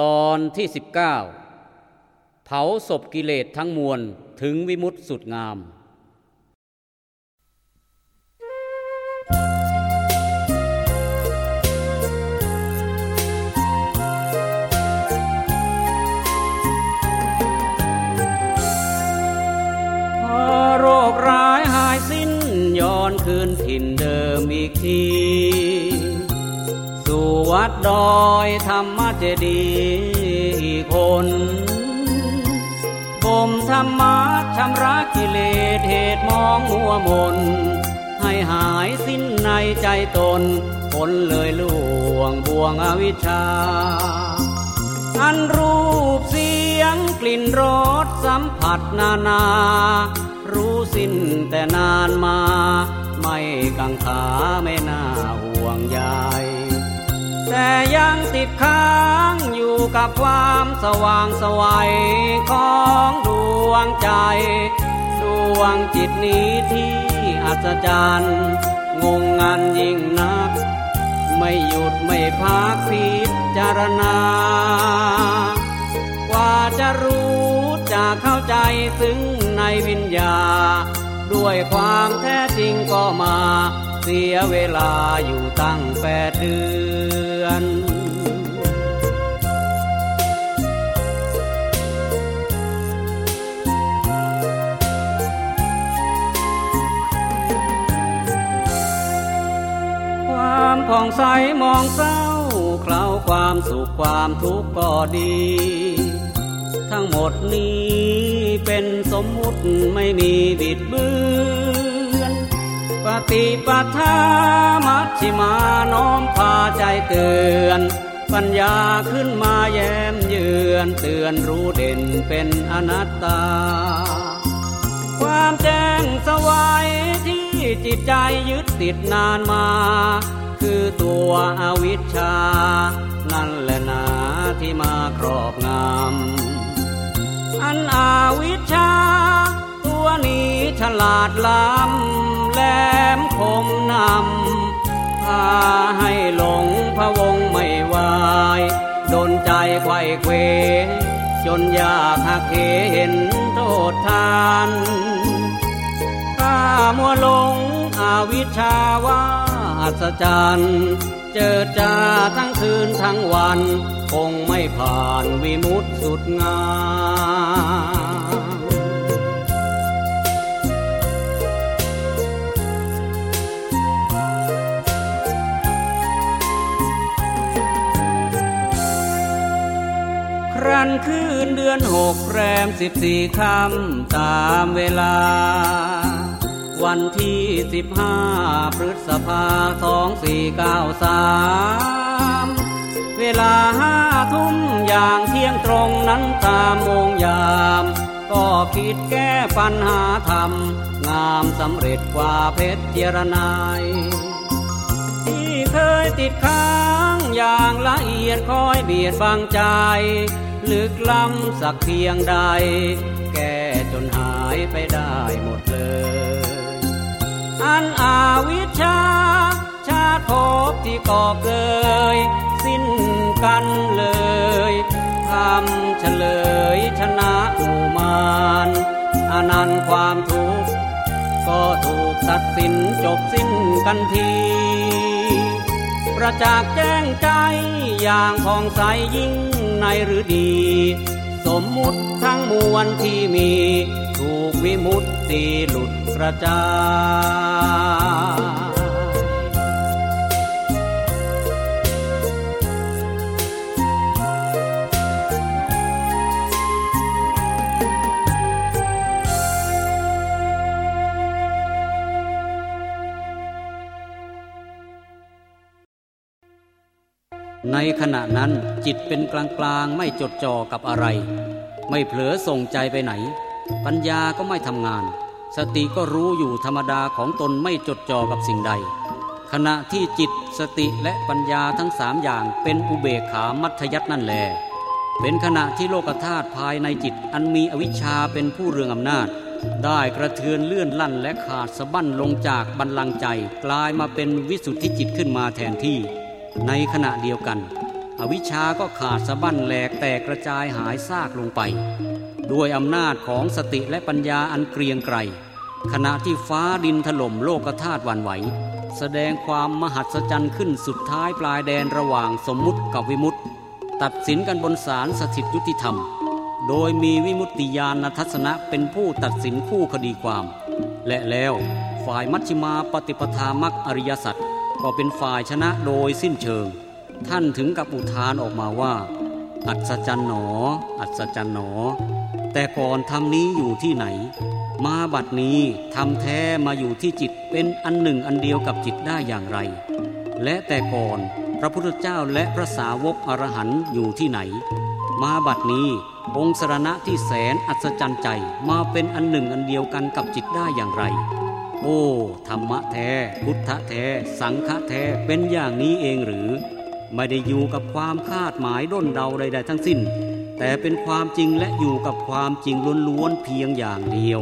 ตอนที่ 19 เผาศพกิเลสทั้งมวลถึงวิมุตติสุดงาม พอโรคร้ายหายสิ้นย้อนคืนถิ่นเดิมอีกที สู่วัดดอยธรรมเจดีคนบ่มธรรมะชำระกิเลสเหตุมองมัวมน ให้หายสิ้นในใจตนผลเลยล่วงบ่วงอวิชชา อันรูปเสียงกลิ่นรสสัมผัสนานา รู้สิ้นแต่นานมา ไม่กังขาไม่น่าห่วงใย แต่ยังติดค้างอยู่กับความสว่างสวัยของดวงใจ ดวงจิตนี้ที่อัศจรรย์งงงันยิ่งนัก ไม่หยุดไม่พักพิจารณา กว่าจะรู้จะเข้าใจซึ้งในวิญญา ด้วยความแท้จริงก็มาเสียเวลาอยู่ตั้งแปดเดือน ความผ่องใสมองเศร้าเคล้าความสุขความทุกข์ก็ดี ทั้งหมดนี้เป็นสมมุติไม่มีบิดเบือน ปฏิปทามัชชิมาน้อมพาใจเตือน ปัญญาขึ้นมาแย้มเยือนเตือนรู้เด่นเป็นอนัตตา ความแจ้งสวายที่จิตใจยึดติดนานมา คือตัวอวิชชา นั่นแหละนาที่มาครอบงำอันอวิชชา ตัวนี้ฉลาดล้ำ ให้หลงพะวงไม่วายโดนใจไขว้เควจนอยากหักเหเห็นโทษทานข้ามัวหลงอาวิชชาว่าอัศจรรย์เจอจ้าทั้งคืนทั้งวัน คงไม่ผ่านวิมุตติสุดงาม ครั้นคืนเดือนหกแรมสิบสี่ค่ำตามเวลา วันที่สิบห้าพฤษภาสองสี่เก้าสามเวลาห้าทุ่มอย่างเที่ยงตรงนั้นตามโมงยาม ก็คิดแก้ปัญหาธรรม งามสำเร็จกว่าเพชรเจรนายที่เคยติดค้างอย่างละเอียดคอยเบียดบังใจ ลึกล้ำสักเพียงใด แก้จนหายไปได้หมดเลย อันอาวิชชา ชาติภพที่ก่อเกย สิ้นกันเลยทำเฉลยชนะอุมานอนันต์ความทุกข์ก็ถูกตัดสินจบสิ้นกันทีประจักษ์แจ้งใจอย่างผ่องใสยิ่ง ในหรือดี สมมุติทั้งมวลที่มี ถูกวิมุตติหลุดกระจาย ในขณะนั้นจิตเป็นกลางกลางๆไม่จดจ่อกับอะไร ไม่เผลอส่งใจไปไหน ปัญญาก็ไม่ทำงาน สติก็รู้อยู่ธรรมดาของตนไม่จดจ่อกับสิ่งใด ขณะที่จิตสติและปัญญาทั้งสามอย่างเป็นอุเบกขามัธยัตนั่นแล เป็นขณะที่โลกธาตุภายในจิตอันมีอวิชชาเป็นผู้เรืองอำนาจ ได้กระเทือนเลื่อนลั่นและขาดสะบั้นลงจากบันลังใจ กลายมาเป็นวิสุทธิจิตขึ้นมาแทนที่ ในขณะเดียวกัน อวิชชาก็ขาดสะบั้นแหลกแตกกระจายหายซากลงไป ด้วยอำนาจของสติและปัญญาอันเกรียงไกรขณะที่ฟ้าดินถล่มโลกธาตุวันไหว แสดงความมหัศจรรย์ขึ้นสุดท้ายปลายแดนระหว่างสมมุติกับวิมุตติ ตัดสินกันบนศาลสถิตยุติธรรม โดยมีวิมุตติญาณทัศนะเป็นผู้ตัดสินคู่คดีความ และแล้วฝ่ายมัชฌิมาปฏิปทามักอริยสัจ ก็เป็นฝ่ายชนะโดยสิ้นเชิง ท่านถึงกับอุทานออกมาว่า อัศจรรย์หนอ อัศจรรย์หนอ แต่ก่อนทำนี้อยู่ที่ไหน มาบัดนี้ทำแท้มาอยู่ที่จิตเป็นอันหนึ่งอันเดียวกับจิตได้อย่างไร และแต่ก่อนพระพุทธเจ้าและพระสาวกอรหันต์อยู่ที่ไหน มาบัดนี้องค์สรณะที่แสนอัศจรรย์ใจมาเป็นอันหนึ่งอันเดียวกันกับจิตได้อย่างไร โอ้ธรรมะแท้ พุทธะแท้ สังฆะแท้เป็นอย่างนี้เองหรือ ไม่ได้อยู่กับความคาดหมายด้นเดาใดๆทั้งสิ้น แต่เป็นความจริงและอยู่กับความจริงล้วนๆเพียงอย่างเดียว